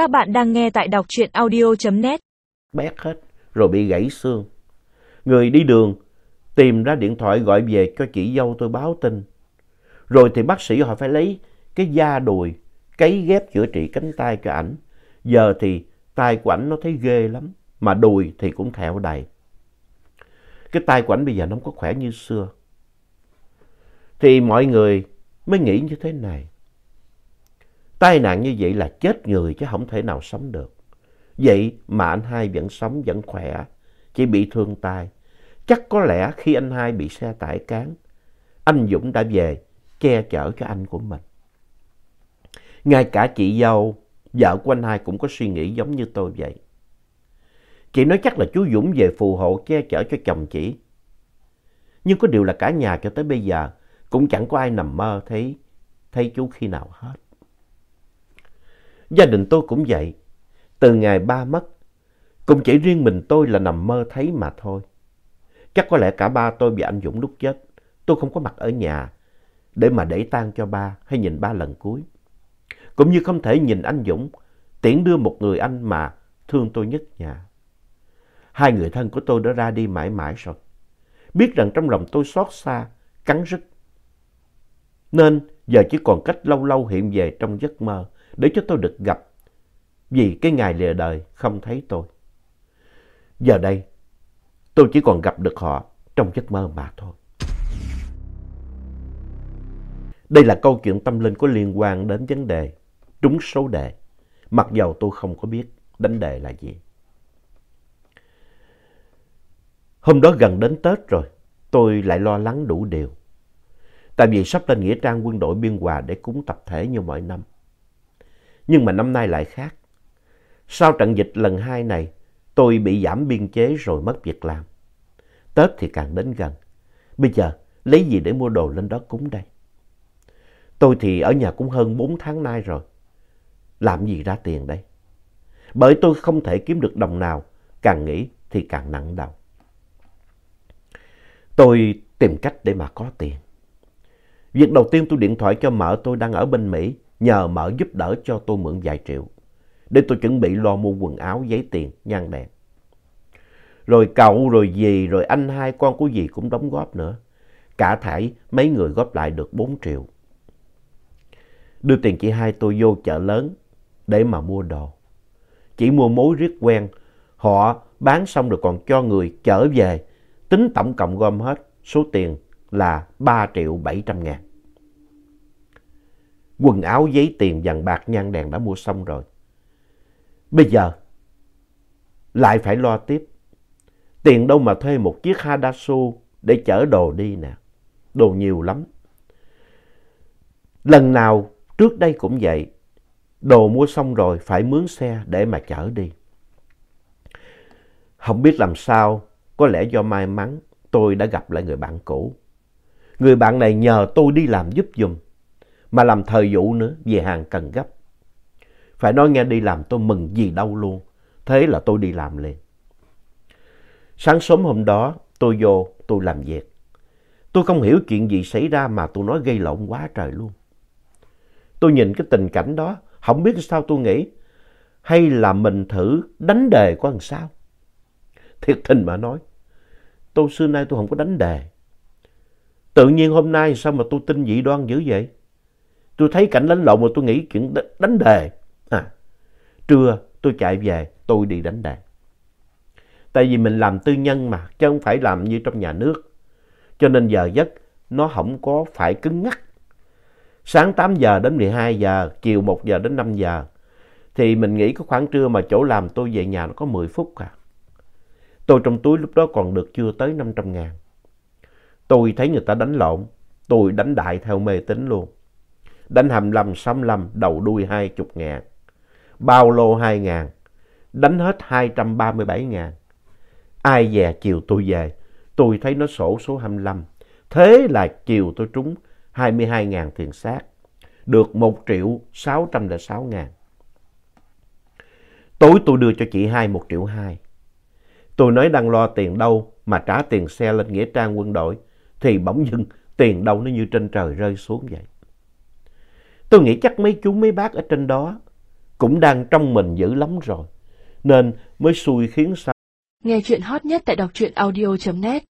Các bạn đang nghe tại đọc truyện audio.net. Bét hết, rồi bị gãy xương. Người đi đường tìm ra điện thoại gọi về cho chị dâu tôi báo tin. Rồi thì bác sĩ họ phải lấy cái da đùi, cấy ghép chữa trị cánh tay cho ảnh. Giờ thì tay của ảnh nó thấy ghê lắm, mà đùi thì cũng thẹo đầy. Cái tay của ảnh bây giờ nó không có khỏe như xưa. Thì mọi người mới nghĩ như thế này. Tai nạn như vậy là chết người chứ không thể nào sống được. Vậy mà anh hai vẫn sống, vẫn khỏe, chỉ bị thương tai. Chắc có lẽ khi anh hai bị xe tải cán, anh Dũng đã về che chở cho anh của mình. Ngay cả chị dâu, vợ của anh hai cũng có suy nghĩ giống như tôi vậy. Chị nói chắc là chú Dũng về phù hộ che chở cho chồng chị. Nhưng có điều là cả nhà cho tới bây giờ cũng chẳng có ai nằm mơ thấy, thấy chú khi nào hết. Gia đình tôi cũng vậy. Từ ngày ba mất, cũng chỉ riêng mình tôi là nằm mơ thấy mà thôi. Chắc có lẽ cả ba tôi bị anh Dũng đút chết. Tôi không có mặt ở nhà để mà để tang cho ba hay nhìn ba lần cuối. Cũng như không thể nhìn anh Dũng tiễn đưa một người anh mà thương tôi nhất nhà. Hai người thân của tôi đã ra đi mãi mãi rồi. Biết rằng trong lòng tôi xót xa, cắn rứt. Nên giờ chỉ còn cách lâu lâu hiện về trong giấc mơ để cho tôi được gặp. Vì cái ngày lìa đời không thấy tôi. Giờ đây, tôi chỉ còn gặp được họ trong giấc mơ mà thôi. Đây là câu chuyện tâm linh có liên quan đến vấn đề trúng số đề. Mặc dầu tôi không có biết đánh đề là gì. Hôm đó gần đến Tết rồi, tôi lại lo lắng đủ điều. Tại vì sắp lên Nghĩa Trang quân đội Biên Hòa để cúng tập thể như mọi năm. Nhưng mà năm nay lại khác. Sau trận dịch lần hai này, tôi bị giảm biên chế rồi mất việc làm. Tết thì càng đến gần. Bây giờ, lấy gì để mua đồ lên đó cúng đây? Tôi thì ở nhà cũng hơn 4 tháng nay rồi. Làm gì ra tiền đây? Bởi tôi không thể kiếm được đồng nào, càng nghĩ thì càng nặng đầu. Tôi tìm cách để mà có tiền. Việc đầu tiên tôi điện thoại cho mợ tôi đang ở bên Mỹ, nhờ mở giúp đỡ cho tôi mượn vài triệu, để tôi chuẩn bị lo mua quần áo, giấy tiền, nhang đèn. Rồi cậu, rồi dì, rồi anh hai con của dì cũng đóng góp nữa. Cả thảy mấy người góp lại được 4 triệu. Đưa tiền chị hai tôi vô chợ lớn để mà mua đồ. Chỉ mua mối riết quen, họ bán xong rồi còn cho người chở về, tính tổng cộng gom hết số tiền là 3 triệu 700 ngàn. Quần áo, giấy tiền, vàng bạc, nhang đèn đã mua xong rồi. Bây giờ lại phải lo tiếp. Tiền đâu mà thuê một chiếc Hadasu để chở đồ đi nè. Đồ nhiều lắm. Lần nào trước đây cũng vậy. Đồ mua xong rồi phải mướn xe để mà chở đi. Không biết làm sao, có lẽ do may mắn tôi đã gặp lại người bạn cũ. Người bạn này nhờ tôi đi làm giúp dùm, mà làm thời vụ nữa, về hàng cần gấp. Phải nói nghe đi làm tôi mừng gì đâu luôn, thế là tôi đi làm liền. Sáng sớm hôm đó tôi vô, tôi làm việc. Tôi không hiểu chuyện gì xảy ra mà tôi nói gây lộn quá trời luôn. Tôi nhìn cái tình cảnh đó, không biết sao tôi nghĩ. Hay là mình thử đánh đề có làm sao? Thiệt tình mà nói, tôi xưa nay tôi không có đánh đề. Tự nhiên hôm nay sao mà tôi tin dị đoan dữ vậy? Tôi thấy cảnh đánh lộn mà tôi nghĩ chuyện đánh đề. À, trưa tôi chạy về, tôi đi đánh đề. Tại vì mình làm tư nhân mà, chứ không phải làm như trong nhà nước. Cho nên giờ giấc nó không có phải cứng ngắc. Sáng 8 giờ đến 12 giờ, chiều 1 giờ đến 5 giờ. Thì mình nghĩ có khoảng trưa mà chỗ làm tôi về nhà nó có 10 phút à. Tôi trong túi lúc đó còn được chưa tới 500 ngàn. Tôi thấy người ta đánh lộn, tôi đánh đại theo mê tín luôn. Đánh 25, 65, đầu đuôi 20 ngàn. Bao lô 2 ngàn. Đánh hết 237 ngàn. Ai về chiều tôi về, tôi thấy nó sổ số 25. Thế là chiều tôi trúng 22 ngàn tiền xác. Được 1 triệu 606 ngàn. Tối tôi đưa cho chị hai 1 triệu 2. Tôi nói đang lo tiền đâu mà trả tiền xe lên Nghĩa Trang quân đội thì bỗng dưng tiền đâu nó như trên trời rơi xuống vậy. Tôi nghĩ chắc mấy chú mấy bác ở trên đó cũng đang trong mình dữ lắm rồi, nên mới xui khiến sao. Nghe chuyện hot nhất tại đọc truyện audio.net